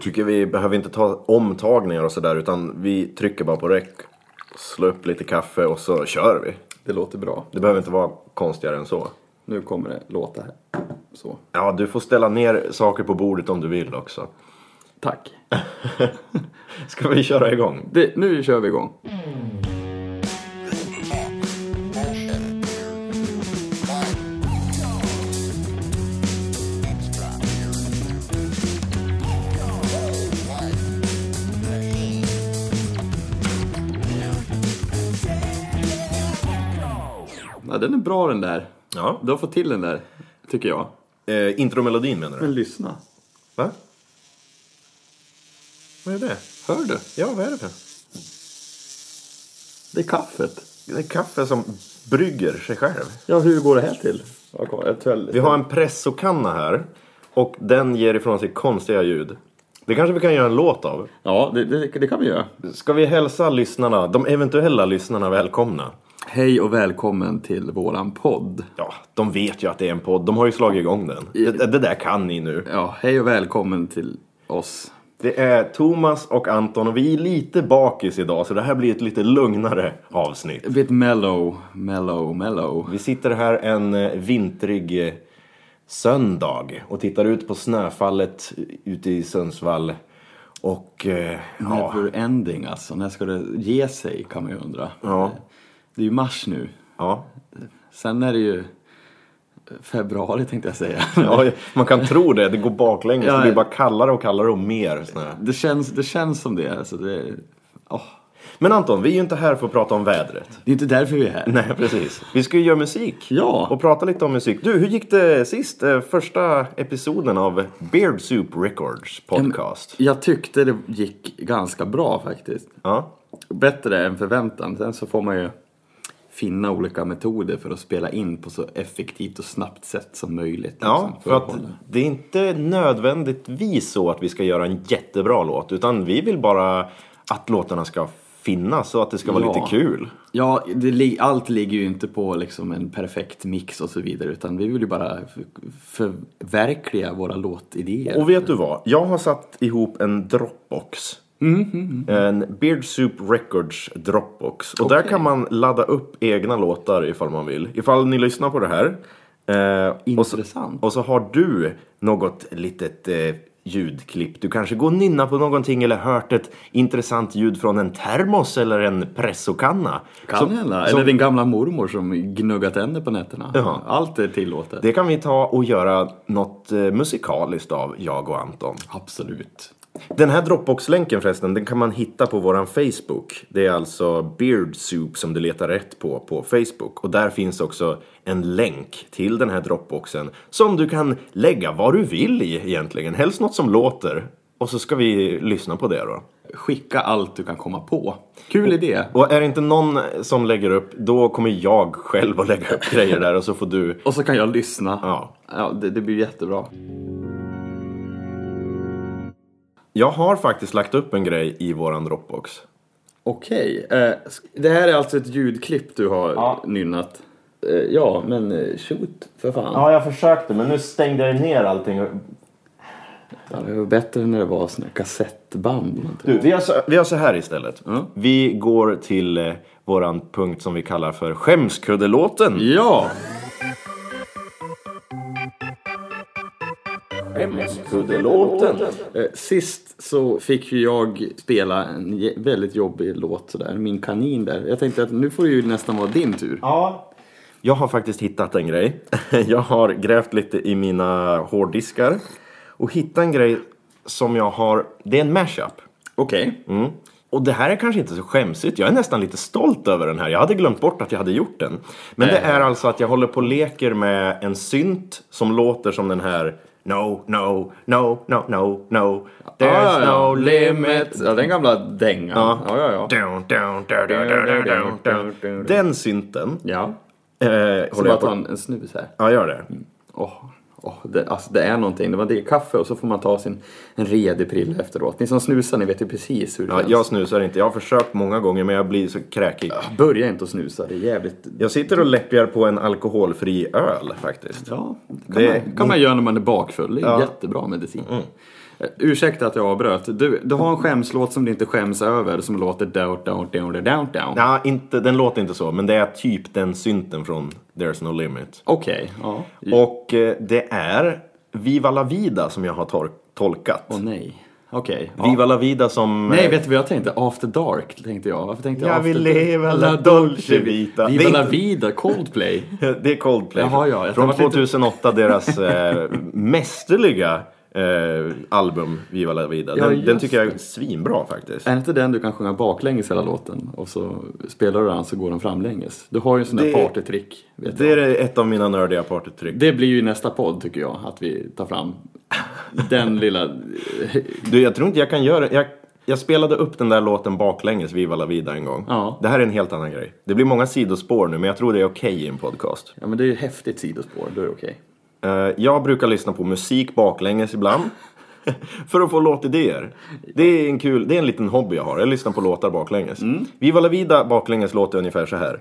Tycker vi behöver inte ta omtagningar och sådär utan vi trycker bara på räck. Slå upp lite kaffe och så kör vi. Det låter bra. Det behöver inte vara konstigare än så. Nu kommer det låta här. Så. Ja, du får ställa ner saker på bordet om du vill också. Tack. Ska vi köra igång? Det, nu kör vi igång. Ja, den är bra den där. Ja. Du har fått till den där, tycker jag. Eh, intromelodin menar du? Men lyssna. Va? Vad är det? Hör du? Ja, vad är det för? Det är kaffet. Det är kaffe som brygger sig själv. Ja, hur går det här till? Vi har en pressokanna här. Och den ger ifrån sig konstiga ljud. Det kanske vi kan göra en låt av. Ja, det, det, det kan vi göra. Ska vi hälsa lyssnarna, de eventuella lyssnarna välkomna? Hej och välkommen till våran podd. Ja, de vet ju att det är en podd. De har ju slagit igång den. Det, det där kan ni nu. Ja, hej och välkommen till oss. Det är Thomas och Anton och vi är lite bakis idag så det här blir ett lite lugnare avsnitt. Det blir ett mellow, mellow, mellow. Vi sitter här en eh, vintrig eh, söndag och tittar ut på snöfallet ute i Sundsvall. Och eh, ja, Never ending alltså. När ska det ge sig kan man ju undra. Ja. Det är ju mars nu. ja, Sen är det ju februari tänkte jag säga. ja, man kan tro det. Det går baklänges. Ja, Det blir bara kallare och kallare och mer snö. Det känns, det känns som det. Alltså det, åh. Men Anton, vi är ju inte här för att prata om vädret. det är inte därför vi är här. Nej, precis. Vi ska ju göra musik. Ja. Och prata lite om musik. Du, hur gick det sist? Eh, Första episoden av Beard Soup Records podcast. Jag tyckte det gick ganska bra faktiskt. Ja. Bättre än förväntan. Sen så får man ju finna olika metoder för att spela in på så effektivt och snabbt sätt som möjligt. Ja, liksom, för att hålla- det är inte nödvändigtvis så att vi ska göra en jättebra låt. Utan vi vill bara att låtarna ska finnas och att det ska vara Ja. lite kul. Ja, det, allt ligger ju inte på liksom en perfekt mix och så vidare utan vi vill ju bara förverkliga våra låtidéer. Och vet du vad? Jag har satt ihop en Dropbox. En Beard Soup Records Dropbox. Och där Okej. kan man ladda upp egna låtar ifall man vill. Ifall ni lyssnar på det här. Eh, och, så, Intressant. och så har du något litet eh, ljudklipp. Du kanske går och nynnar på någonting eller hört ett intressant ljud från en termos eller en pressokanna. Kan hända. Eller din gamla mormor som gnuggat tänder på nätterna. Ja. Allt är tillåtet. Det kan vi ta och göra något eh, musikaliskt av, jag och Anton. Absolut. Den här Dropbox-länken förresten, den kan man hitta på våran Facebook. Det är alltså Beard Soup som du letar rätt på på Facebook. Och där finns också en länk till den här Dropboxen som du kan lägga vad du vill i egentligen. Helst något som låter. Och så ska vi lyssna på det då. Skicka allt du kan komma på. Kul idé. Och är det inte någon som lägger upp, då kommer jag själv att lägga upp grejer där och så får du... Och så kan jag lyssna. Ja. Ja, det, det blir jättebra. Jag har faktiskt lagt upp en grej i våran Dropbox. Okej. Eh, det här är alltså ett ljudklipp du har Ja. nynnat. Eh, ja, men eh, shoot för fan. Ja, jag försökte men nu stängde jag ner allting. Ja, det var bättre när det var såna här kassettband. Du, vi, har så, vi har så här istället. Ja. Vi går till eh, våran punkt som vi kallar för skämskuddelåten. Ja! Skämskuddelåten. Eh, sist så fick ju jag spela en väldigt jobbig låt sådär, Min kanin där. Jag tänkte att nu får det ju nästan vara din tur. Ja. Jag har faktiskt hittat en grej. Jag har grävt lite i mina hårddiskar och hittat en grej som jag har. Det är en mashup. Okej. Mm. Och det här är kanske inte så skämsigt. Jag är nästan lite stolt över den här. Jag hade glömt bort att jag hade gjort den. Men det är alltså att jag håller på och leker med en synt som låter som den här No, no, no, no, no, no. There's ja, ja. no limit. Ja, den gamla dängan. Ja. ja, ja. ja. Down, down, down, down, down, down, down. Den synten ja. eh, jag ta på. en, snus här. Ja, gör det. Åh, åh, det, alltså det är någonting. Det var det kaffe och så får man ta sin en redig prilla efteråt. Ni som snusar, ni vet ju precis hur det Ja, känns. jag snusar inte. Jag har försökt många gånger men jag blir så kräkig. Börja inte att snusa, det är jävligt... Jag sitter och läppjar på en alkoholfri öl faktiskt. Ja, det kan, Det- man, kan man göra när man är bakfull. Det är Ja. jättebra medicin. Eh, Ursäkta att jag avbröt. Du, du har en skämslåt som du inte skäms över som låter down, down, down, down, down, down. Ja, inte, den låter inte så, men det är typ den synten från There's No Limit. Okej, ja. Och eh, det är Viva La Vida som jag har tor- tolkat. Åh nej. Okej. ja. Viva La Vida som... Nej, eh, vet du vad jag tänkte? After Dark tänkte jag. Varför tänkte jag Jag After vill leva la dolce vita. Viva la vida, Coldplay. Det är Coldplay. Jaha, ja. Från var lite- 2008, deras eh, mästerliga eh, album Viva La Vida. Ja, Den, den just tycker jag är svinbra faktiskt. Är inte den du kan sjunga baklänges hela låten och så spelar du den så går den framlänges? Du har ju en sån där Det- partytrick. Det jag. är ett av mina nördiga partytrick. det blir ju nästa podd tycker jag, att vi tar fram den lilla... Du, jag tror inte jag kan göra jag, jag spelade upp den där låten baklänges, Viva La Vida, en gång. Ja. Det här är en helt annan grej. Det blir många sidospår nu, men jag tror det är okej i en podcast. Ja men det är ju häftigt sidospår, då är det okej. Eh, jag brukar lyssna på musik baklänges ibland. för att få låtidéer. Det är en kul, det är en liten hobby jag har. Jag lyssnar på låtar baklänges. Viva La Vida baklänges låter ungefär så här.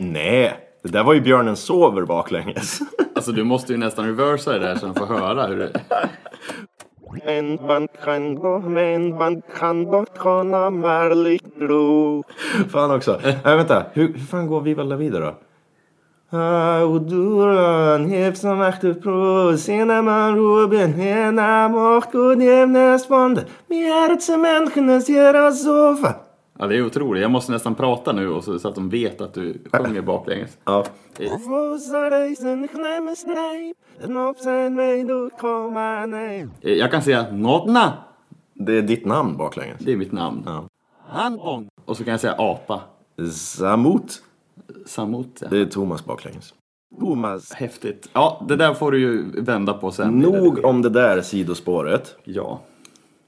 Nej, det där var ju Björnen sover baklänges. Alltså du måste ju nästan reversa det där så de får höra hur det... Men man kan gå, men man kan bortkomma marligt bro. Fan också. Nej, vänta. Hur, hur fan går Viva La Vida då? Ruben, hena mort god jämnes bond, mer som människornas göra sofa. Ja det är otroligt, jag måste nästan prata nu och så, så att de vet att du sjunger baklänges. Ja. Eh, Jag kan säga Nodna, Det är ditt namn baklänges. det är mitt namn. Ja. Handbong. Och så kan jag säga apa. Samut. Samot, ja. Det är Thomas baklänges. Thomas. Häftigt. Ja, det där får du ju vända på sen. Nog om det där sidospåret. Ja.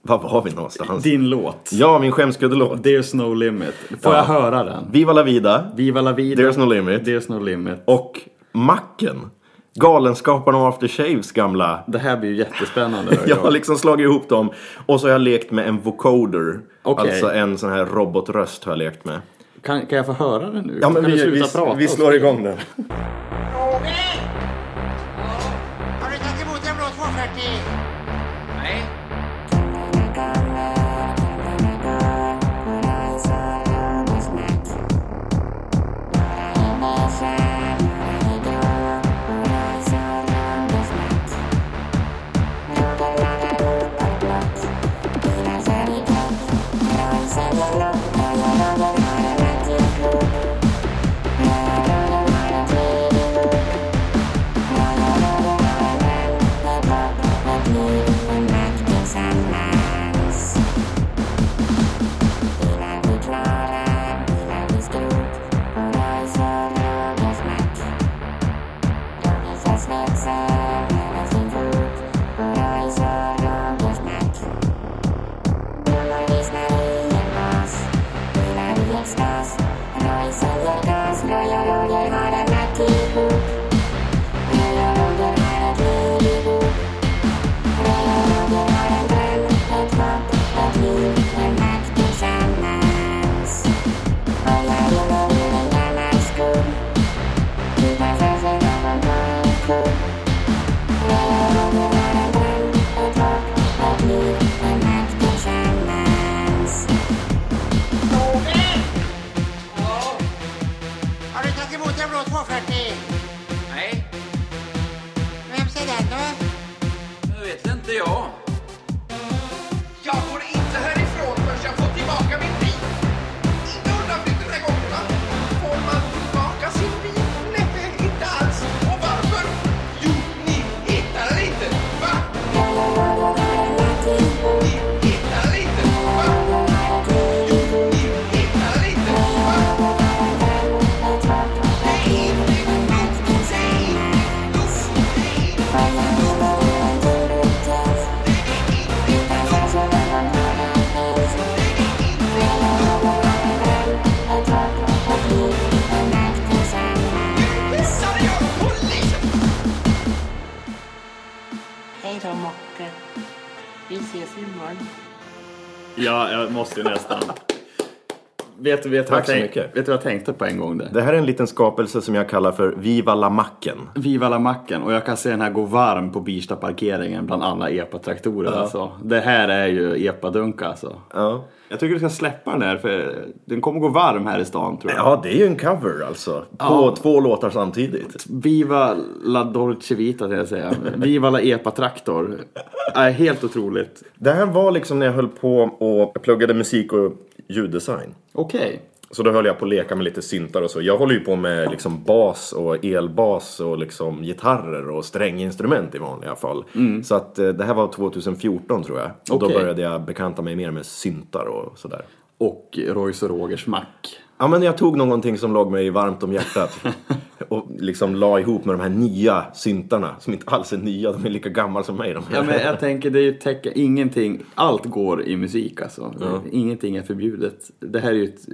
Var var vi någonstans? Din låt. Ja, min skämskuddelåt. There's no limit. Får Ja. jag höra den? Viva la vida. Viva la vida. There's no limit. There's no limit. Och Macken. Galenskaparna och After Shaves gamla. Det här blir ju jättespännande. Jag har liksom slagit ihop dem. Och så har jag lekt med en vocoder. Okej. Alltså en sån här robotröst har jag lekt med. kan, kan jag få höra den nu? Ja, men kan vi, vi, vi slår igång den. ses imorgon. Ja, jag måste ju nästan. Vet vet, Tack så mycket. vet du vad jag tänkte på en gång där? Det här är en liten skapelse som jag kallar för Viva la macken. Viva la macken och jag kan se den här gå varm på Birsta-parkeringen bland alla epa-traktorer alltså. Det här är ju epa-dunk alltså. Ja. Jag tycker du ska släppa den där för den kommer gå varm här i stan tror jag. ja, det är ju en cover alltså. På Ja. två låtar samtidigt. Viva la Dolce Vita tänkte jag säga. Viva la epa-traktor. Är helt otroligt. Det här var liksom när jag höll på och pluggade musik och ljuddesign. Okej. Så då höll jag på att leka med lite syntar och så. Jag håller ju på med liksom bas och elbas och liksom gitarrer och stränginstrument i vanliga fall. Så att eh, det här var 2014 tror jag. Och då Okej. började jag bekanta mig mer med syntar och sådär. Och Royce och Rogers mack. Ja men jag tog någonting som låg mig varmt om hjärtat. och liksom la ihop med de här nya syntarna. Som inte alls är nya, de är lika gamla som mig. Ja men jag tänker det är ju tecken, ingenting, allt går i musik alltså. Ingenting är förbjudet. Det här är ju ett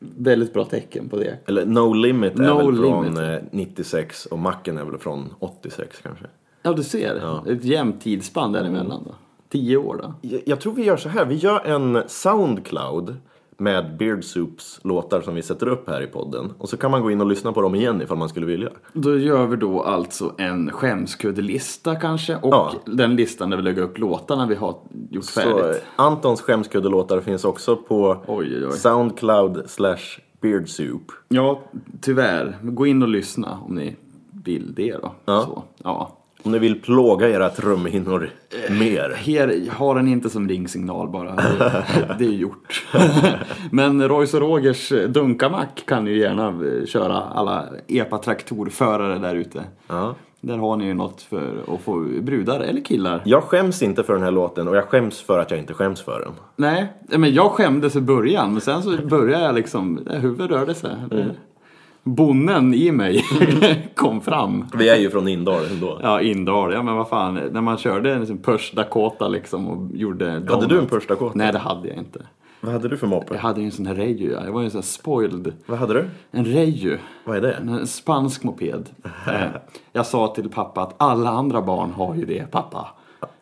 väldigt bra tecken på det. Eller No Limit är No väl från Limit. eh, 96 och Macken är väl från 86 kanske. Ja du ser, ett jämnt tidsspann däremellan då. Tio år då. Jag, jag tror vi gör så här, vi gör en Soundcloud med Beard Soups låtar som vi sätter upp här i podden. Och så kan man gå in och lyssna på dem igen ifall man skulle vilja. Då gör vi då alltså en skämskuddelista kanske och Ja. den listan där vi lägger upp låtarna vi har gjort Så färdigt. Antons skämskuddelåtar finns också på Oj, oj, oj. Soundcloud slash Beard Soup. Ja, tyvärr. Gå in och lyssna om ni vill det då. Ja. Så, ja. Om ni vill plåga era trumhinnor mer. Här, ha den inte som ringsignal bara. Det, det är gjort. Men Royce och Rogers Dunkamack kan ju gärna eh, köra alla epa-traktorförare där ute. Ja. Där har ni ju något för att få brudar eller killar. Jag skäms inte för den här låten och jag skäms för att jag inte skäms för den. Nej, men jag skämdes i början men sen så började jag liksom, det huvudet rörde sig. Bonnen i mig kom fram. Vi är ju från Indal ändå. Ja, Indal. Ja, men vad fan. När man körde en liksom Push Dakota liksom och gjorde Hade donut. du en Push Dakota? Nej, det hade jag inte. Vad hade du för moppe? Jag hade ju en sån här Reju. ja. Jag var ju en sån här spoiled. Vad hade du? En Reju. Vad är det? En spansk moped. Eh, jag sa till pappa att alla andra barn har ju det, pappa.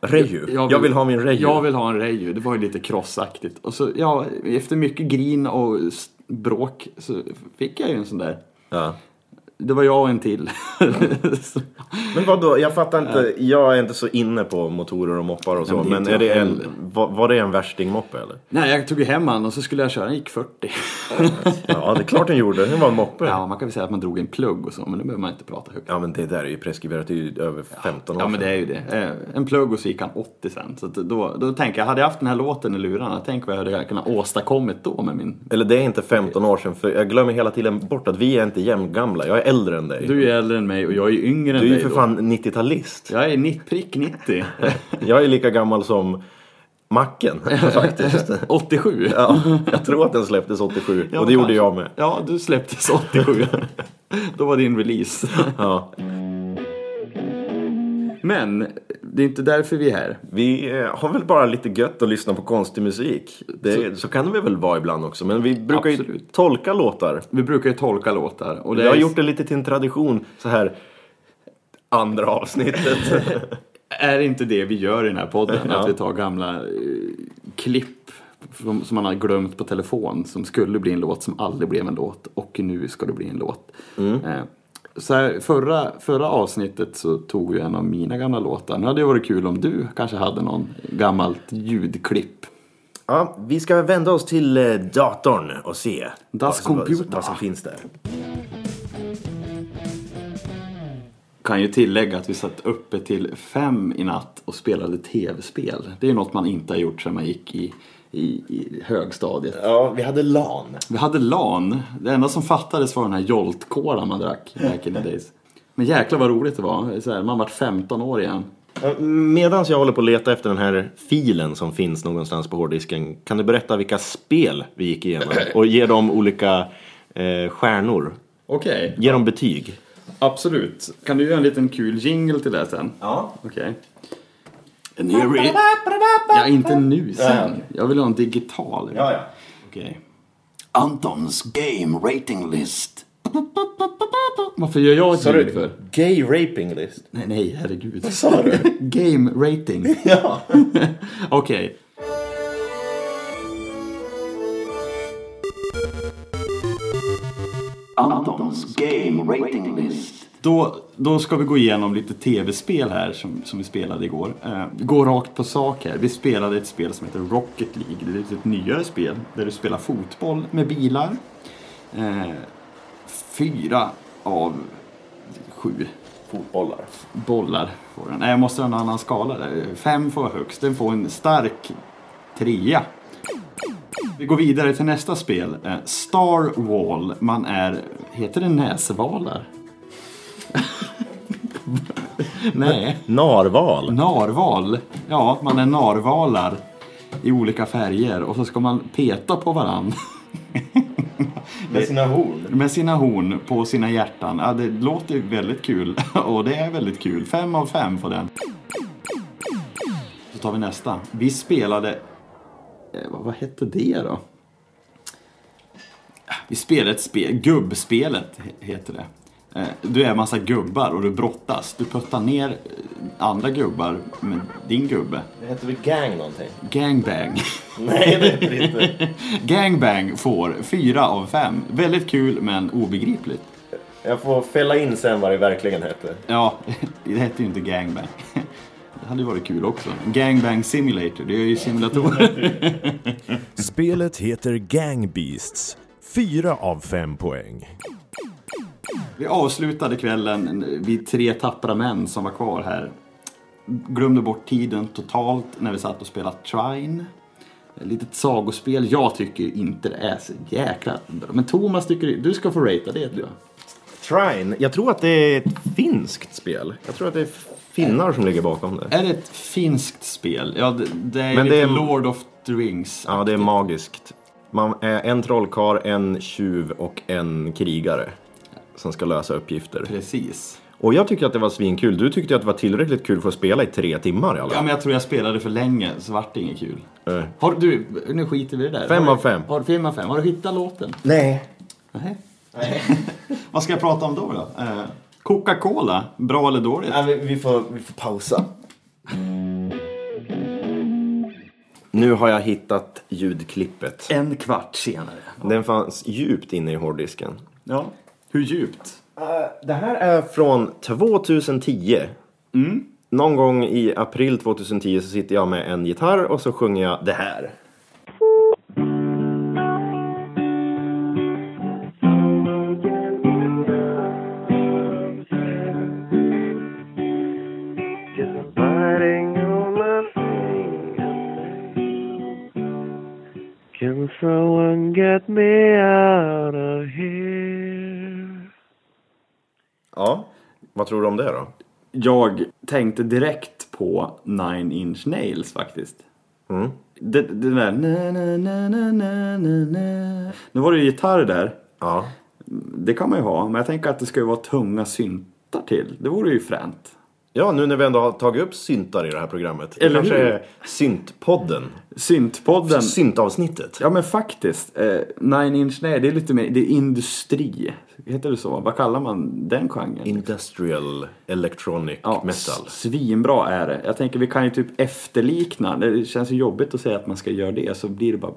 Reju? Jag vill, ha min Reju. Jag vill ha en Reju. Det var ju lite krossaktigt. Och så, ja, efter mycket grin och bråk så fick jag ju en sån där. Ja. Det var jag och en till. Så- Men vad då? Jag fattar inte. Jag är inte så inne på motorer och moppar och så. men är men inte är det en, var, var det en värstingmoppe eller? Nej, jag tog ju hem han och så skulle jag köra. Den gick 40. Ja, det är klart den gjorde. Det var en moppe. Ja, man kan väl säga att man drog en plugg och så, men det behöver man inte prata högt. Ja, men det där är ju preskriberat. Det är ju över 15 år Ja men det är ju det. Eh, En plugg och så gick han 80 sen. Så då, då tänker jag, hade jag haft den här låten i lurarna, tänk vad jag hade kunnat åstadkommit då med min... Eller det är inte 15 år sedan. För jag glömmer hela tiden bort att vi är inte jämngamla. Jag är äldre än dig. Du är äldre än mig och jag är yngre än Du är ju dig för fan 90-talist. Jag är prick 90. Jag är lika gammal som Macken faktiskt. 87. Ja, jag tror att den släpptes 87 Ja, och det gjorde kanske. jag med. Ja, du släpptes 87. Då var din release. Ja. Men det är inte därför vi är här. Vi eh, har väl bara lite gött att lyssna på konstig musik. Det, så, kan det väl vara ibland också. Men vi brukar ju Absolut. tolka låtar. Vi brukar ju tolka låtar. Och det Vi har är- gjort det lite till en tradition så här andra avsnittet. Är inte det vi gör i den här podden? Ja. Att vi tar gamla eh, klipp som, som man har glömt på telefon som skulle bli en låt som aldrig blev en låt och nu ska det bli en låt. Mm. Eh, så här, förra, förra avsnittet så tog vi en av mina gamla låtar. Nu hade det varit kul om du kanske hade någon gammalt ljudklipp. ja, vi ska vända oss till eh, datorn och se vad, som- vad som finns där. Kan ju tillägga att vi satt uppe till fem i natt och spelade tv-spel. Det är ju något man inte har gjort sedan man gick i, i, i högstadiet. Ja, vi hade LAN. Vi hade LAN. Det enda som fattades var den här Jolt-kolan man drack back in the days. Men jäklar vad roligt det var. Så här, man vart 15 år igen. Medan jag håller på att leta efter den här filen som finns någonstans på hårddisken. Kan du berätta vilka spel vi gick igenom? Och ge dem olika eh, stjärnor. Okej, Ge dem betyg. absolut. Kan du göra en liten kul jingle till det sen? Ja. Okej. And here we... Ja, inte nu, sen. Jag vill ha en digital. Ja, ja. Okej. Antons game rating list. Varför gör jag ett ljud för? gay raping list? Nej, nej, herregud. Vad sa du? Game rating. Ja. Antons Game Rating List. Då, då ska vi gå igenom lite tv-spel här som, som vi spelade igår. Eh, gå rakt på sak här. Vi spelade ett spel som heter Rocket League. Det är ett lite nyare spel där du spelar fotboll med bilar. Eh, fyra av sju Fotbollar. bollar får den. Nej, jag måste ha en annan skala där. Fem får högst. Den får en stark trea. Vi går vidare till nästa spel. Eh, Star Wall. Man är... Heter det näsvalar? Nej. Narval. Narval. Ja, man är narvalar i olika färger och så ska man peta på varann Med sina horn. med sina horn på sina hjärtan. Ja, det låter väldigt kul och det är väldigt kul. Fem av fem på den. Så tar vi nästa. Vi spelade... eh, Vad, hette det då? Vi spelade ett spel, gubbspelet he- heter det. Eh, Du är en massa gubbar och du brottas. Du puttar ner eh, andra gubbar med din gubbe. Det heter väl gang någonting? Gangbang. Nej, det heter det inte. Gangbang får fyra av fem. Väldigt kul men obegripligt. Jag får fälla in sen vad det verkligen heter. Ja, det hette ju inte gangbang. Det hade ju varit kul också. Gangbang Simulator, det är ju simulatorer. Spelet heter Gang Beasts. 4 av 5 poäng. Vi avslutade kvällen vid tre tappra män som var kvar här. Glömde bort tiden totalt när vi satt och spelade Trine. Ett litet sagospel. Jag tycker inte det är så jäkla bra. Men Thomas tycker du ska få ratea det du. Trine. Jag tror att det är ett finskt spel. Jag tror att det är finnar som ligger bakom det. Är det ett finskt spel? Ja, det, det är Men det lite är- Lord of the Rings. Ja, det är magiskt. Man är en trollkarl, en tjuv och en krigare. Som ska lösa uppgifter. Precis. Och jag tycker att det var svinkul. Du tyckte att det var tillräckligt kul för att spela i tre timmar i alla Ja, fall. men jag tror jag spelade för länge så vart det inget kul. Eh. Har du, nu skiter vi i det där. Fem Har av du- fem. Har du fem av fem? Har du hittat låten? Nej. Nej. Vad ska jag prata om då? då? Eh, Coca-Cola, bra eller dåligt? vi, vi, får, vi får pausa. Nu har jag hittat ljudklippet. En kvart senare. Den fanns djupt inne i hårddisken. Ja. Hur djupt? Det här är från 2010. Någon gång i april 2010 så sitter jag med en gitarr och så sjunger jag det här. Vad tror du om det då? Jag tänkte direkt på Nine Inch Nails faktiskt. Mm. Det, det där... Na, na, na, na, na, na, na. Nu var det ju gitarr där. Ja. Det kan man ju ha, men jag tänker att det ska ju vara tunga syntar till. Det vore ju fränt. Ja, nu när vi ändå har tagit upp syntar i det här programmet. Eller kanske hur? syntpodden. Syntpodden. Syntavsnittet. Ja men faktiskt. Eh, Nine Inch Nails, det är lite mer, det är industri. Heter det så? Vad kallar man den genren? Industrial Electronic Ja, Metal. Svinbra är det. Jag tänker vi kan ju typ efterlikna. Det känns ju jobbigt att säga att man ska göra det så blir det bara...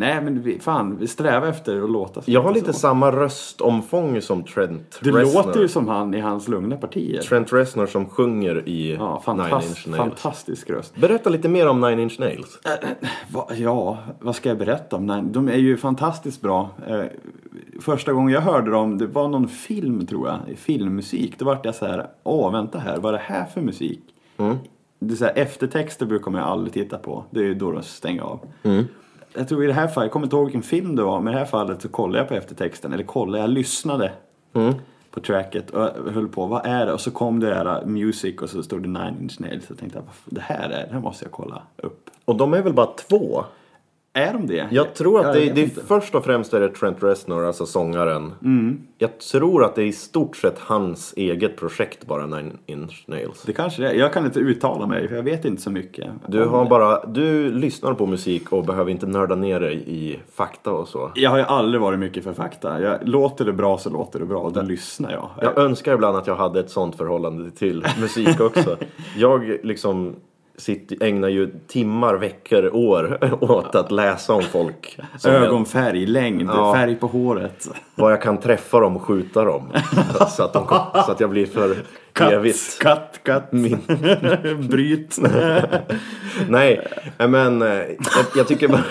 Nej men vi, fan, vi strävar efter att låta så. Jag har lite samma röstomfång som Trent Det Reznor. låter ju som han i hans lugna partier. Trent Reznor som sjunger i Ja, Nine Inch Nails. fantastisk röst. Berätta lite mer om Nine Inch Nails. Va, ja, vad ska jag berätta om? Nej, de är ju fantastiskt bra. Eh, första gången jag hörde dem, det var någon film tror jag, filmmusik. Då vart jag så här, åh vänta här, vad är det här för musik? Det är så här, eftertexter brukar man ju aldrig titta på. Det är ju då de stänger av. Jag tror i det här fallet, jag kommer inte ihåg vilken film det var, men i det här fallet så kollade jag på eftertexten, eller kollade, jag lyssnade på tracket och höll på, vad är det? Och så kom det där music och så stod det Nine Inch Nails. Så tänkte jag, det här är, det här måste jag kolla upp. Och de är väl bara två? Är de det? Jag tror att Jag det, det är först och främst är det Trent Reznor, alltså sångaren. Jag tror att det är i stort sett hans eget projekt bara, Nine Inch Nails. Det kanske det är. Jag kan inte uttala mig för jag vet inte så mycket. Du har bara, du lyssnar på musik och behöver inte nörda ner dig i fakta och så. Jag har ju aldrig varit mycket för fakta. Jag, låter det bra så låter det bra och då lyssnar jag. Jag önskar ibland att jag hade ett sånt förhållande till musik också. Jag liksom sitter, ägnar ju timmar, veckor, år åt att läsa om folk. Ögonfärg, längd, Ja. färg på håret. Vad jag kan träffa dem och skjuta dem. så, att de, så att jag blir för evigt. Katt, katt. Min, Bryt. nej, men eh, jag, jag, tycker bara,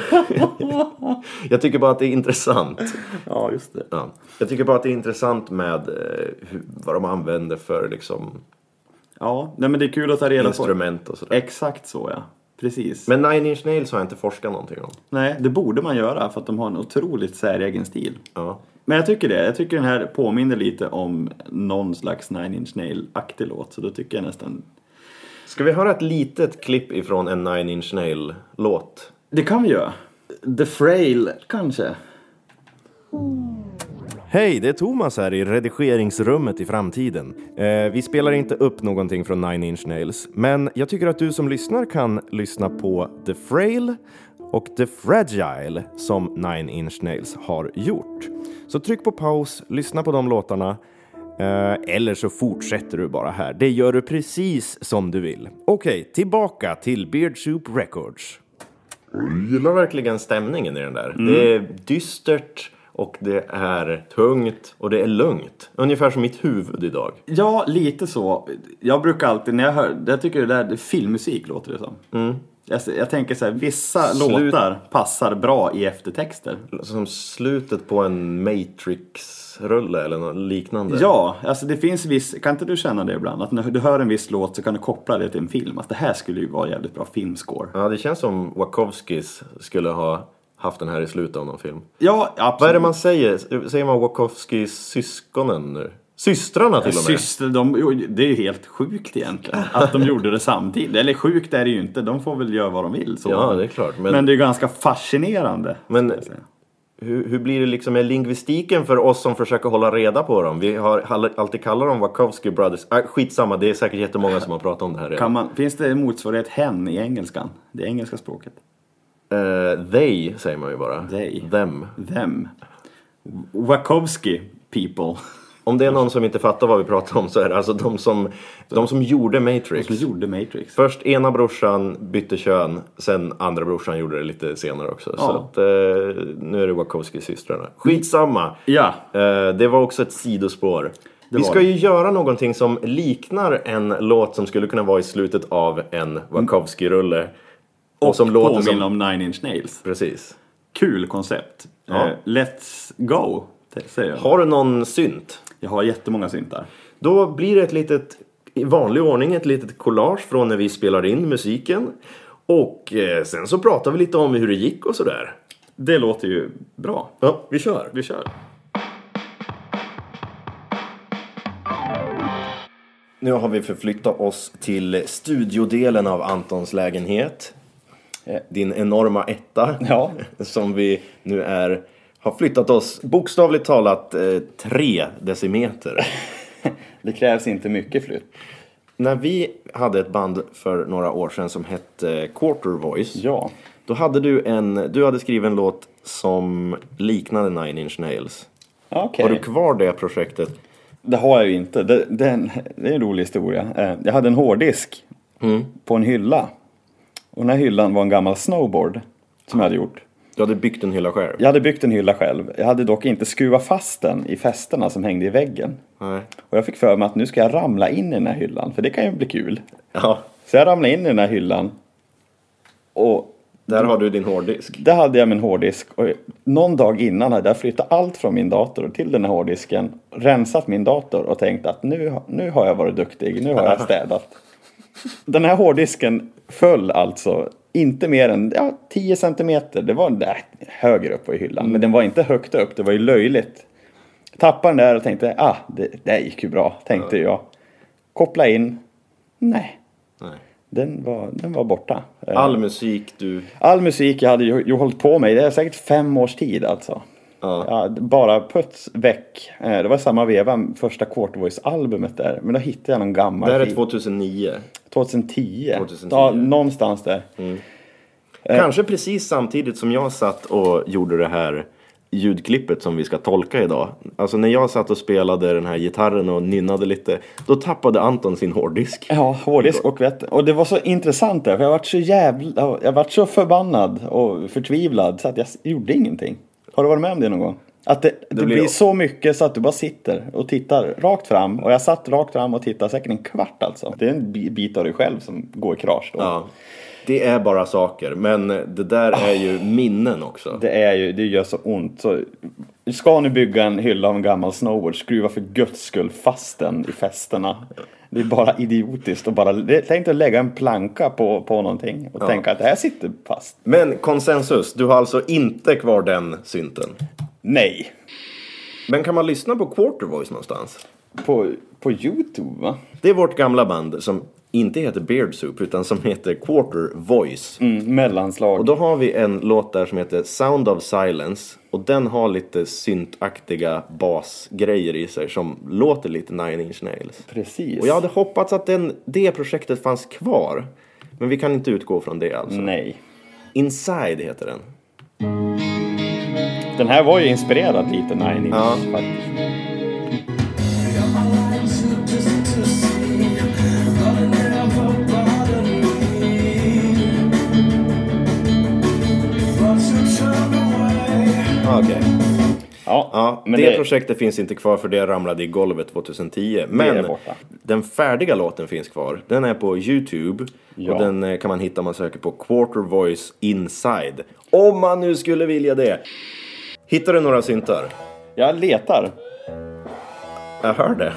jag tycker bara att det är intressant. ja, just det. Ja. Jag tycker bara att det är intressant med eh, vad de använder för liksom, Ja, nej men det är kul att ta reda på. instrument och sådär. Exakt så ja. Precis. Men Nine Inch Nails har jag inte forskat någonting om. Nej, det borde man göra för att de har en otroligt säregen stil. Ja. Men jag tycker det. Jag tycker den här påminner lite om någon slags Nine Inch Nail-aktig låt. Så då tycker jag nästan... Ska vi höra ett litet klipp ifrån en Nine Inch Nail-låt? Det kan vi göra. The Frail, kanske. Hej, det är Thomas här i redigeringsrummet i framtiden. Eh, vi spelar inte upp någonting från Nine Inch Nails, men jag tycker att du som lyssnar kan lyssna på The Frail och The Fragile som Nine Inch Nails har gjort. Så tryck på paus, lyssna på de låtarna, eh, eller så fortsätter du bara här. Det gör du precis som du vill. Okej, tillbaka till Beard Soup Records. Jag gillar verkligen stämningen i den där. Det är dystert och det är tungt och det är lugnt. Ungefär som mitt huvud idag. Ja, lite så. Jag brukar alltid, när jag hör, jag tycker det där filmmusik låter det som. Jag, jag tänker så här, vissa Slut- låtar passar bra i eftertexter. Som slutet på en Matrix-rulle eller något liknande. Ja, alltså det finns viss, kan inte du känna det ibland? Att när du hör en viss låt så kan du koppla det till en film. Att det här skulle ju vara jävligt bra filmscore. Ja, det känns som Wachowskis skulle ha haft den här i slutet av någon film. Ja, absolut. Vad är det man säger? Säger man Wachowskis syskonen nu? Systrarna till och med? Syster, de, det är ju helt sjukt egentligen. Att de gjorde det samtidigt. Eller sjukt är det ju inte. De får väl göra vad de vill. Så. Ja, det är klart. Men, Men det är ganska fascinerande. Men- hur, hur blir det liksom med lingvistiken för oss som försöker hålla reda på dem? Vi har all- alltid kallat dem Wachowski Brothers. Ah, skitsamma, det är säkert jättemånga som har pratat om det här redan. Kan man, finns det motsvarighet hen i engelskan? Det engelska språket. Eh, they säger man ju bara. They. Them. Them. Wachowski people. Om det är någon som inte fattar vad vi pratar om så är det alltså de som, de som gjorde Matrix. Som gjorde Matrix. Först ena brorsan bytte kön, sen andra brorsan gjorde det lite senare också. Så Ja. att, eh, nu är det Wachowski-systrarna. Skitsamma! Ja. Eh, det var också ett sidospår. Vi var ska det. ju göra någonting som liknar en låt som skulle kunna vara i slutet av en Wachowski-rulle. Och, som låter som... om Nine Inch Nails. Precis. Kul koncept. Ja. Eh, let's go, säger jag. Har du någon synt? Jag har jättemånga syntar. Då blir det ett litet, i vanlig ordning, ett litet collage från när vi spelar in musiken. Och eh, sen så pratar vi lite om hur det gick och sådär. Det låter ju bra. Ja, vi kör. Vi kör. Nu har vi förflyttat oss till studiodelen av Antons lägenhet. Eh, Din enorma etta. Ja. Som vi nu är, har flyttat oss bokstavligt talat eh, tre decimeter. Det krävs inte mycket flytt. När vi hade ett band för några år sedan som hette Quarter Voice. Ja. Då hade du en, du hade skrivit en låt som liknade Nine Inch Nails. Okej. Har du kvar det projektet? Det har jag ju inte. Det, det, är en, det är en rolig historia. Eh, Jag hade en hårddisk på en hylla. Och den här hyllan var en gammal snowboard som jag hade gjort. Du hade byggt en hylla själv? Jag hade byggt en hylla själv. Jag hade dock inte skruvat fast den i fästena som hängde i väggen. Nej. Och jag fick för mig att nu ska jag ramla in i den här hyllan, för det kan ju bli kul. Ja, Så jag ramlade in i den här hyllan. Och där har du din hårddisk. där hade jag min hårddisk. Och någon dag innan hade jag flyttat allt från min dator till den här hårddisken. Rensat min dator och tänkt att nu, nu har jag varit duktig, nu har jag städat. Den här hårddisken föll alltså inte mer än ja, 10 centimeter. Det var där, högre upp i hyllan, men den var inte högt upp. Det var ju löjligt. Tappade den där och tänkte, ah, det, det gick ju bra, tänkte jag. Koppla in. Nej, Nej. den var, den var borta. All musik du... All musik jag hade ju, ju hållit på med, det är säkert fem års tid alltså. Ja. Ja, bara puts väck. Eh, Det var samma veva, första Quartervoice-albumet där. Men då hittade jag någon gammal Det här är fil. 2009. 2010. 2010. Ja, någonstans där. Kanske precis samtidigt som jag satt och gjorde det här ljudklippet som vi ska tolka idag. Alltså när jag satt och spelade den här gitarren och nynnade lite, då tappade Anton sin hårddisk. Ja, hårddisk och vett. Och det var så intressant där, för jag vart så jävla... Jag vart så förbannad och förtvivlad så att jag gjorde ingenting. Har du varit med om det någon gång? Att det, det, blir- blir så mycket så att du bara sitter och tittar rakt fram. Och jag satt rakt fram och tittade säkert en kvart alltså. Det är en bi- bit av dig själv som går i krasch då. Ja. Det är bara saker, men det där är ju minnen också. Det är ju, det gör så ont. Så ska ni bygga en hylla av en gammal snowboard, skruva för guds skull fast den i fästena. Det är bara idiotiskt och bara, tänk dig att lägga en planka på, på någonting och tänka att det här sitter fast. Men konsensus, du har alltså inte kvar den synten. Nej. Men kan man lyssna på Quarter Voice någonstans? På, på Youtube va? Det är vårt gamla band som inte heter Beard Soup utan som heter Quarter Voice. Mm, mellanslag. Och då har vi en låt där som heter Sound of Silence och den har lite syntaktiga basgrejer i sig som låter lite Nine Inch Nails. Precis. Och jag hade hoppats att den, det projektet fanns kvar. Men vi kan inte utgå från det alltså. Nej. Inside heter den. Den här var ju inspirerad lite Nine Inch Ja. faktiskt. Okej. Ja, Ja, men det, det, projektet finns inte kvar för det ramlade i golvet 2010. Men den färdiga låten finns kvar. Den är på Youtube. Ja. Och den eh, kan man hitta om man söker på Quarter Voice Inside. Om man nu skulle vilja det. Hittar du några syntar? jag letar. Jag hör det.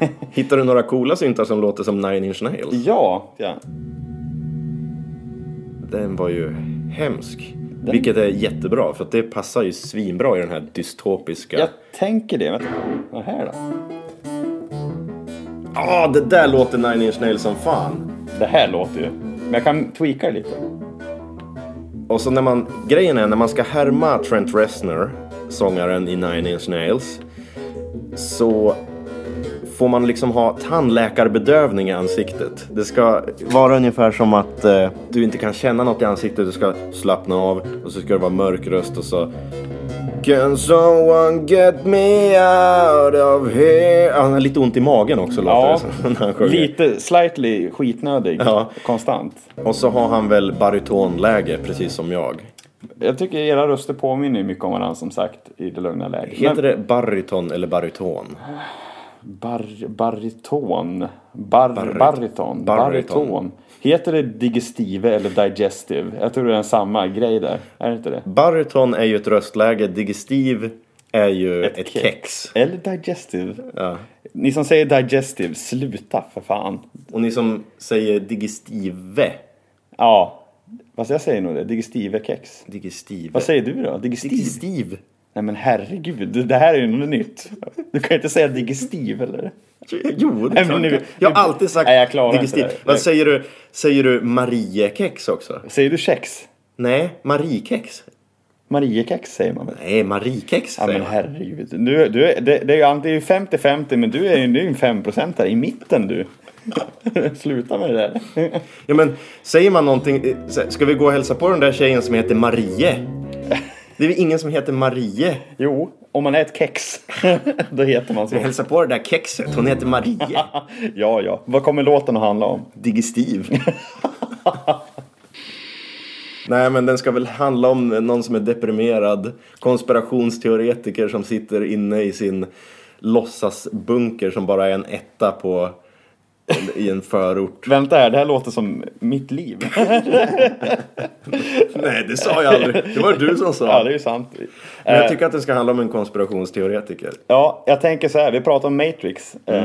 Hittar du några coola syntar som låter som Nine Inch Nails? Ja, ja. Den var ju hemsk. Vilket är jättebra för att det passar ju svinbra i den här dystopiska... Jag tänker det. Vänta. Vad här då? Ah, det där låter Nine Inch Nails som fan. Det här låter ju. Men jag kan tweaka det lite. Och så när man, grejen är när man ska härma Trent Reznor, sångaren i Nine Inch Nails, så får man liksom ha tandläkarbedövning i ansiktet. Det ska vara ungefär som att eh, du inte kan känna något i ansiktet, du ska slappna av och så ska det vara mörk röst och så Can someone get me out of here? Han har lite ont i magen också låter Ja, det som när han sjunger. lite slightly skitnödig. Ja. Konstant. Och så har han väl baritonläge precis som jag. Jag tycker era röster påminner mycket om varandra som sagt i det lugna läget. Heter det bariton eller bariton? Bar, bariton. Bar, Barit- bariton. bariton. Bariton. Heter det digestive eller digestive? Jag tror det är samma grej där. Är det inte det? Bariton är ju ett röstläge, digestiv är ju ett, kex. Eller digestive. Ja. Ni som säger digestive, sluta för fan. Och ni som säger digestive. Ja, fast jag säger nog det. Digestive kex. Digestive. Vad säger du då? Digestiv? Digestiv. Nej men herregud, det här är ju något nytt. Du kan ju inte säga digestiv eller? Jo, det men klart. nu- jag har alltid sagt Nej, jag digestiv. Vad Jag- säger du? Säger du Mariekex också? Säger du kex? Nej, Mariekex. Mariekex säger man väl? Nej, Mariekex Ja säger men man. herregud. Du, du, det, det är ju alltid 50-50 men du är ju en 5% i mitten du. Sluta med det där. Ja, men säger man någonting, eh, ska vi gå och hälsa på den där tjejen som heter Marie? Det är väl ingen som heter Marie? Jo, om man är ett kex. Då heter man så. Vi hälsar på det där kexet, hon heter Marie. Ja, ja. Vad kommer låten att handla om? Digestiv. Nej, men den ska väl handla om någon som är deprimerad. Konspirationsteoretiker som sitter inne i sin låtsasbunker som bara är en etta på i en förort. Vänta här, det här låter som mitt liv. Nej, det sa jag aldrig. Det var du som sa. Ja, det är ju sant. Men jag Eh, tycker att det ska handla om en konspirationsteoretiker. Ja, jag tänker så här. Vi pratar om Matrix. Eh,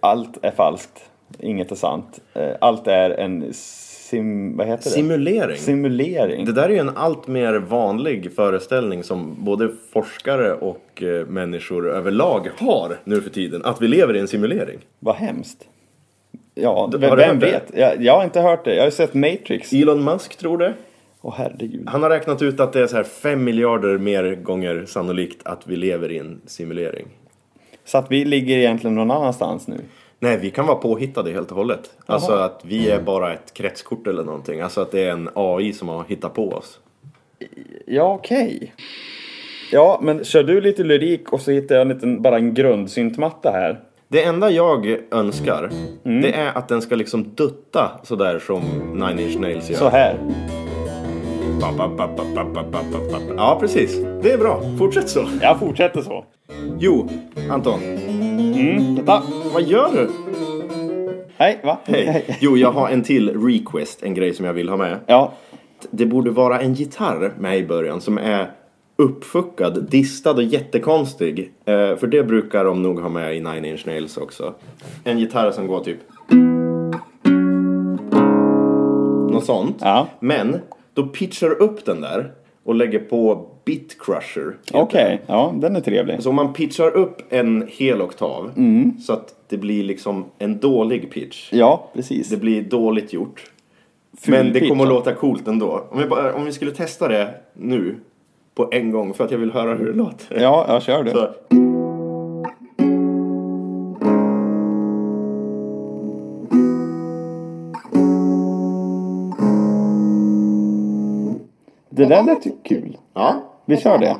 Allt är falskt. Inget är sant. Eh, Allt är en sim... Vad heter det? Simulering. Simulering. Det där är ju en allt mer vanlig föreställning som både forskare och människor överlag har nu för tiden. Att vi lever i en simulering. Vad hemskt. Ja, vem, vem vet? Jag, jag har inte hört det. Jag har ju sett Matrix. Elon Musk tror det. Åh herregud. Han har räknat ut att det är så här 5 miljarder mer gånger sannolikt att vi lever i en simulering. Så att vi ligger egentligen någon annanstans nu. Nej, vi kan vara påhittade helt och hållet. Alltså att vi är bara ett kretskort eller någonting. Alltså att det är en AI som har hittat på oss. Ja, okej. Ja, men kör du lite lyrik och så hittar jag en liten, bara en grundsyntmatta här. Det enda jag önskar, Mm. det är att den ska liksom dutta sådär som Nine Inch Nails gör. Så här. Ba, ba, ba, ba, ba, ba, ba, ba, ba. Ja, precis. Det är bra. Fortsätt så. Jag fortsätter så. Jo, Anton. Mm, titta. Vad gör du? Hej, va? Hej. Jo, jag har en till request, en grej som jag vill ha med. Ja, Det borde vara en gitarr med i början som är uppfuckad, distad och jättekonstig. Eh, för det brukar de nog ha med i Nine Inch Nails också. En gitarr som går typ... Något sånt. Ja. Men då pitchar du upp den där och lägger på Bit Crusher. okej. Ja, den är trevlig. Så om man pitchar upp en hel oktav så att det blir liksom en dålig pitch. Ja, precis. Det blir dåligt gjort. Ful Men det pitch, kommer att låta coolt ändå. Om vi, bara, om vi skulle testa det nu på en gång för att jag vill höra hur det låter. Ja, jag kör du. Så, Det där lät ju kul. ja. Vi kör det.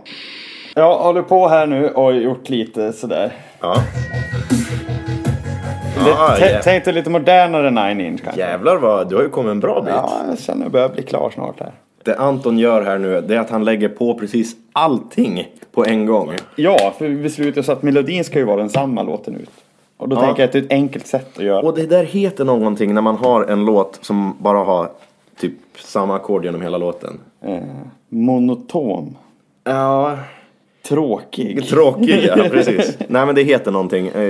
Jag håller på här nu och gjort lite sådär. Ja. Det- Ja, t- jä- Tänk dig lite modernare Nine Inch kanske. Jävlar vad, du har ju kommit en bra bit. Ja, jag känner att jag börjar bli klar snart här. Det Anton gör här nu, det är att han lägger på precis allting på en gång. Ja, för vi beslutar så att melodin ska ju vara densamma låten ut. Och då Ja. tänker jag att det är ett enkelt sätt att göra. Och det där heter någonting när man har en låt som bara har typ samma ackord genom hela låten. Eh, monoton. Ja, Tråkig. Tråkig, ja precis. Nej men det heter någonting, eh,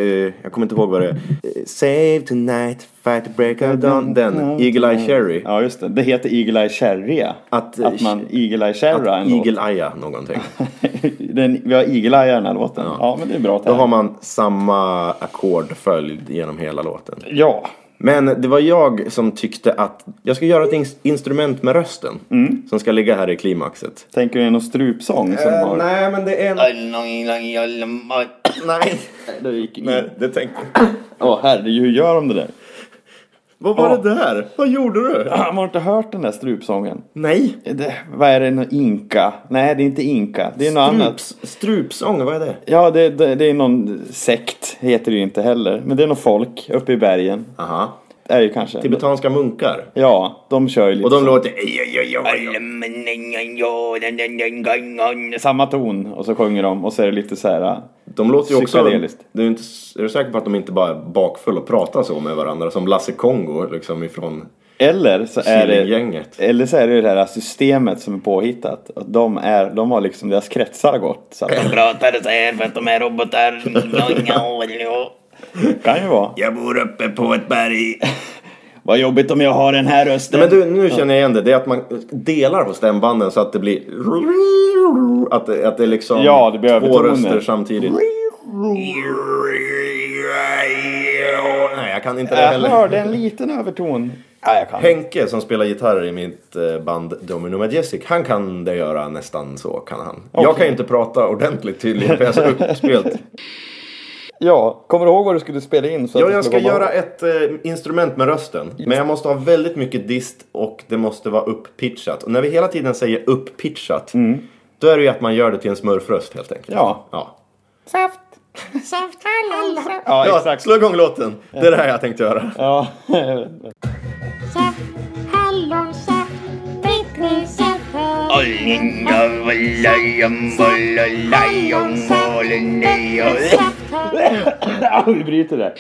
jag kommer inte ihåg vad det är. Eh, Save tonight, fight the break of dawn. Den, Eagle Eye Cherry. Ja, just det. Det heter Eagle Eye Cherrya. Att, Att man Eagle Eye Cherra en. Eagle Eye någonting. den, vi har Eagle Eye i den här låten. Ja, men det är bra. Då har man samma ackordföljd genom hela låten. Ja. Men det var jag som tyckte att jag ska göra ett ins- instrument med rösten. Som ska ligga här i klimaxet. Tänker du någon strupsång som har... Nej men det är en... Nej. Det gick in. Nej, det tänkte Åh herregud, hur gör de det där? Vad var Ja. det där? Vad gjorde du? Har man inte hört den där strupsången? Nej. Det, vad är det? Någon inka? Nej, det är inte inka. Det är något annat. Strups, strupsång, vad är det? Ja, det, det, det är någon sekt, heter det ju inte heller. Men det är nog folk uppe i bergen. Aha. Är ju kanske. Tibetanska munkar. Ja, de kör ju lite Och de så. låter... Samma ton och så sjunger de och så är det lite så här. De låter ju också... Du är, inte, är du säker på att de inte bara är bakfulla och pratar så med varandra? Som Lasse Kongo liksom ifrån Eller så är det. Eller så är det det här systemet som är påhittat. Att de, är, de har liksom, deras kretsar gått. Så att de pratar så här för att de är robotar. kan ju vara. Jag bor uppe på ett berg. Vad jobbigt om jag har den här rösten. Men du, nu känner jag igen det. Det är att man delar på stämbanden så att det blir... Att det, att det är liksom Ja, det blir två övertoner. röster samtidigt. Nej, jag kan inte det jag heller. hörde en liten överton. Ja, jag. Henke som spelar gitarr i mitt eh, band Domino Majestic, han kan det göra nästan så kan han. Jag Okej. kan ju inte prata ordentligt tydligen för jag är så uppspelt. Ja, kommer du ihåg vad du skulle spela in? Så Ja, jag ska göra ihåg? ett eh, instrument med rösten. Men jag måste ha väldigt mycket dist och det måste vara upppitchat. Och när vi hela tiden säger upppitchat, då är det ju att man gör det till en smurfröst helt enkelt. Ja. Ja, Saft. Saft, hallon, saft. Ja, ja exakt. slå igång låten. Det är det här jag tänkte göra. Ja. ja, vi bryter det.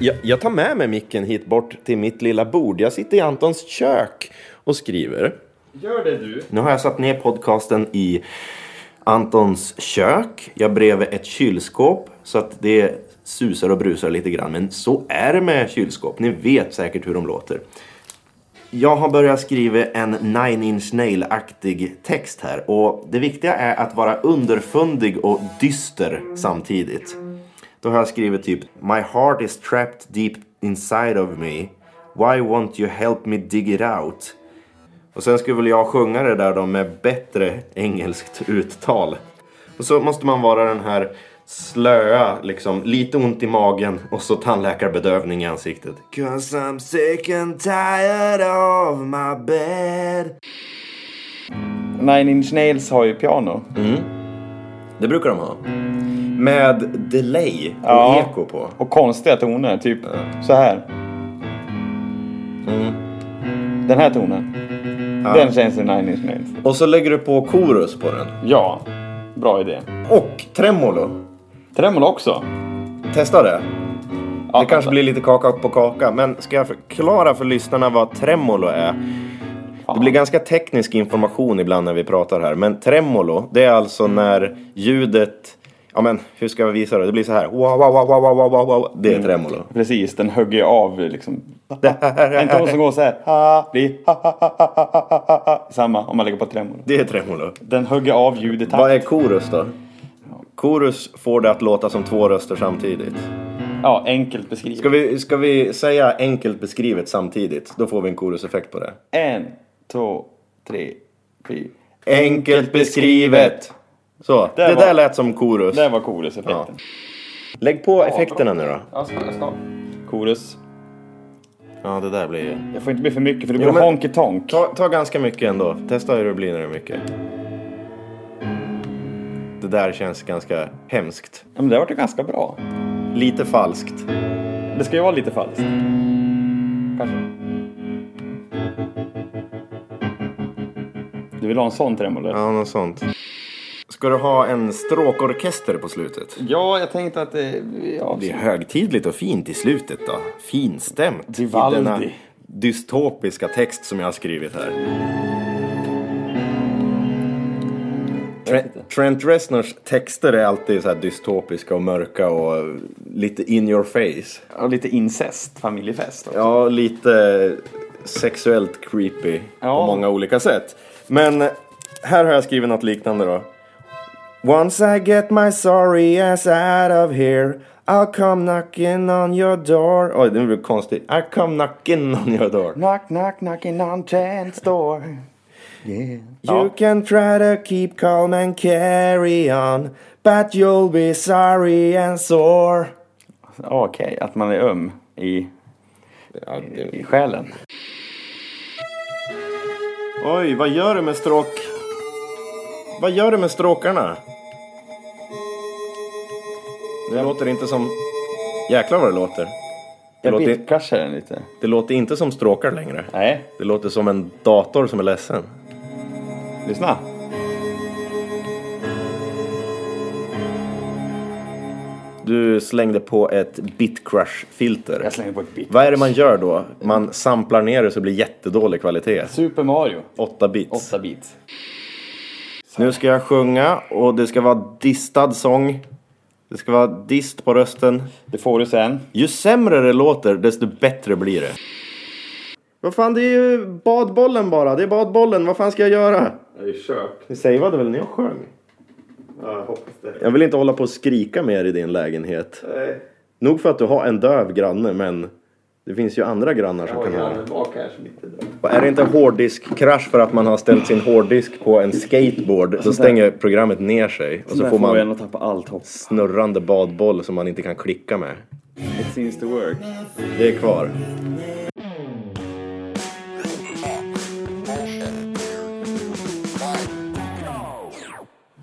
Jag, jag tar med mig micken hit bort till mitt lilla bord. Jag sitter i Antons kök och skriver. Gör det du. Nu har jag satt ner podcasten i Antons kök. Jag bredvid ett kylskåp så att det susar och brusar lite grann. Men så är det med kylskåp. Ni vet säkert hur de låter. Jag har börjat skriva en Nine Inch Nail-aktig text här. Och det viktiga är att vara underfundig och dyster samtidigt. Då har jag skrivit typ My heart is trapped deep inside of me. Why won't you help me dig it out? Och sen skulle väl jag sjunga det där då med bättre engelskt uttal. Och så måste man vara den här slöa, liksom lite ont i magen och så tandläkarbedövning i ansiktet. Cause I'm sick and tired of my bed. Nine Inch Nails har ju piano. Det brukar de ha. Med delay och Ja. eko på. Och konstiga toner, typ så här. Mm. Den här tonen. Den känns i Nine Inch Nails. Och så lägger du på chorus på den. Ja, bra idé. Och tremolo. Tremolo också. Testa det. Ja, Det kanske blir lite kaka på kaka, men ska jag förklara för lyssnarna vad tremolo är? Det blir ganska teknisk information ibland när vi pratar här, men tremolo, det är alltså när ljudet, ja men hur ska jag visa det? Det blir så här, wow, wow, wow, wow, wow, wow, wow. det är tremolo. Precis, den hugger av liksom. En ton som går så här. Ha, blir ha. Samma om man lägger på tremolo. Det är tremolo. Den hugger av ljud i takt. Vad är chorus då? Chorus får det att låta som två röster samtidigt. Ja, enkelt beskrivet. Ska vi, ska vi säga enkelt beskrivet samtidigt? Då får vi en choruseffekt på det. En, två, tre, fyra. Enkelt beskrivet! Så, det, var- där lät som chorus. Det var choruseffekten. Ja. Lägg på effekterna nu då. Ja, jag ska. Chorus. Ja, det där blir ju... Det får inte bli för mycket för det blir men- honky tonk. Ta, ta ganska mycket ändå. Testa hur det blir när det är mycket. Det där känns ganska hemskt. Ja, men det har varit ganska bra. Lite falskt. Det ska ju vara lite falskt. Kanske. Du vill ha en sån tremolo? Ja, något sånt. Ska du ha en stråkorkester på slutet? Ja, jag tänkte att det... Ja, Det är högtidligt och fint i slutet då. Finstämt. I Vivaldi. denna dystopiska text som jag har skrivit här. Trent, Trent Reznors texter är alltid så dystopiska och mörka och lite in your face. och lite incest, familjefest. också. Ja, lite sexuellt creepy Ja. på många olika sätt. Men här har jag skrivit något liknande då. Once I get my sorry ass out of here I'll come knocking on your door Oj, det blir konstigt. I come knocking on your door Knock, knock, knocking on Trent's door. Yeah. You Ja. can try to keep calm and carry on But you'll be sorry and sore Okej, att man är öm i, i själen. Oj, vad gör du med stråk... Vad gör du med stråkarna? Det låter inte som... Jäklar vad det låter. Det Jag låter, den lite. det låter inte som stråkar längre. Nej, Det låter som en dator som är ledsen. Lyssna. Du slängde på ett bitcrush-filter. Jag slänger på ett bit. Vad är det man gör då? Man samplar ner det så det blir jättedålig kvalitet. Super Mario. 8 bits. 8 bit. Nu ska jag sjunga och det ska vara distad sång. Det ska vara dist på rösten. Det får du sen. Ju sämre det låter, desto bättre blir det. Vad fan, det är ju badbollen bara. Det är badbollen. Vad fan ska jag göra? Det är kört. Ni savade väl när jag sjöng? Ja, jag hoppas det. Jag vill inte hålla på och skrika mer i din lägenhet. Nog för att du har en döv granne, men det finns ju andra grannar som kan höra. bak här som inte drar. Och Är det inte hårddisk-krasch för att man har ställt sin hårddisk på en skateboard så stänger programmet ner sig och så får man en att tappa allt hopp. snurrande badboll som man inte kan klicka med. It seems to work. Det är kvar.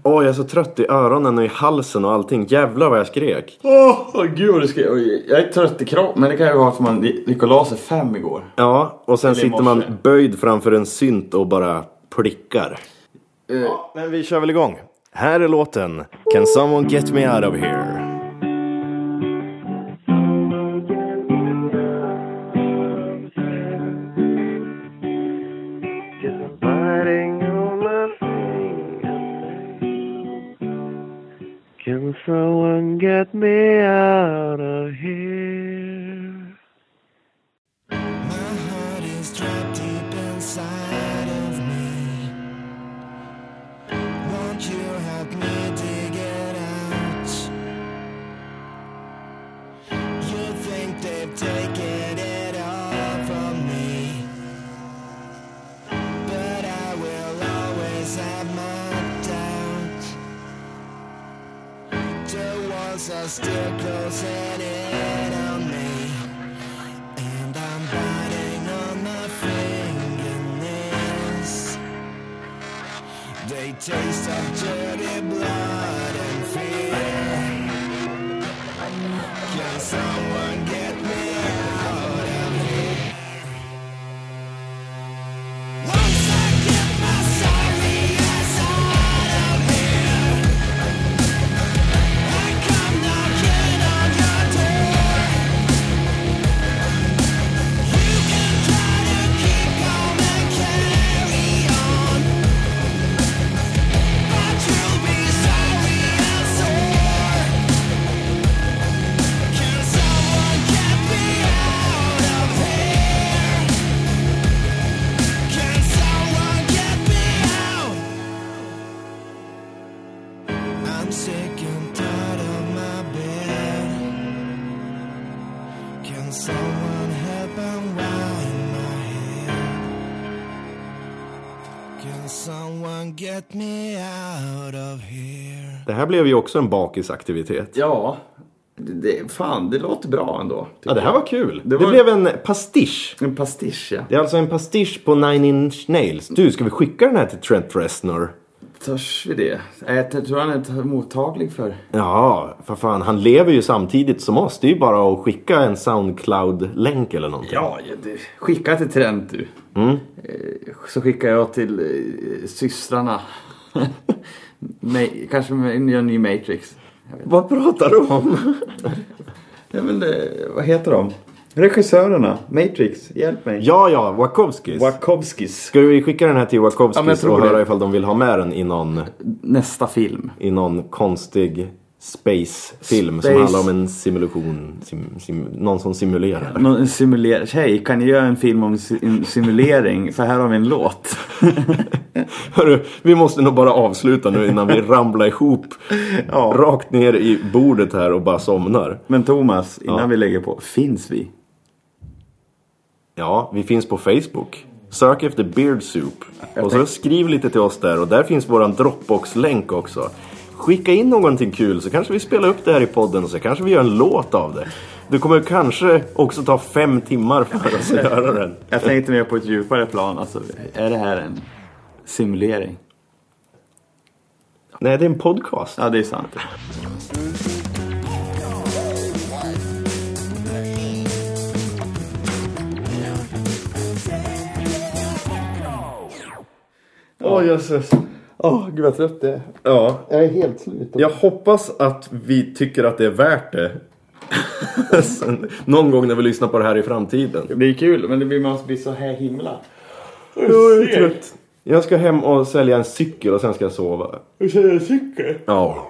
Åh, jag är så trött i öronen och i halsen och allting. Jävlar vad jag skrek. Åh, oh, gud vad ska oj, Jag är trött i kroppen. Men det kan ju vara för man gick och la sig fem igår. Ja, och sen Eller sitter man böjd framför en synt och bara plickar. Ja, men vi kör väl igång. Här är låten Can someone get me out of here? Här blev ju också en bakisaktivitet. Ja, det, det, fan det låter bra ändå. Ja, det här var kul. Det, Det var- blev en pastisch. En pastisch ja. Det är alltså en pastisch på Nine Inch Nails. Du, ska vi skicka den här till Trent Reznor? Törs vi det? Jag tror han är mottaglig för. Ja, för fan. Han lever ju samtidigt som oss. Det är ju bara att skicka en Soundcloud-länk eller någonting. Ja, det, skicka till Trent du. Mm. Eh, Så skickar jag till eh, systrarna. Nej, kanske med- gör en ny Matrix. Vad pratar du om? Ja, men det, vad heter de? Regissörerna. Matrix, hjälp mig. ja, ja, Wachowskis. Wachowskis. Ska vi skicka den här till Ja, Wachowskis tror och det. höra ifall de vill ha med den i någon, Nästa film. i någon konstig space-film som Space. handlar om en simulation, sim, sim, någon som simulerar. Någon simuler... Hej, kan ni göra en film om simulering? För här har vi en låt. Hörru, vi måste nog bara avsluta nu innan vi ramlar ihop Ja. rakt ner i bordet här och bara somnar. Men Thomas, innan Ja. vi lägger på. Finns vi? Ja, vi finns på Facebook. Sök efter Beard Soup. Och så skriv lite till oss där och där finns våran Dropbox-länk också. Skicka in någonting kul så kanske vi spelar upp det här i podden och så kanske vi gör en låt av det. Det kommer kanske också ta fem timmar för oss att göra den. Jag tänkte mer på ett djupare plan. Alltså, är det här en simulering? Nej, det är en podcast. Ja, det är sant. Åh jösses. Åh, gud vad trött det är. Ja, Jag är helt slut. jag hoppas att vi tycker att det är värt det. Sen, Någon gång när vi lyssnar på det här i framtiden. Det är kul, men det blir, man måste bli så här himla... Jag är trött. Jag ska hem och sälja en cykel och sen ska jag sova. Du kör cykel? Ja.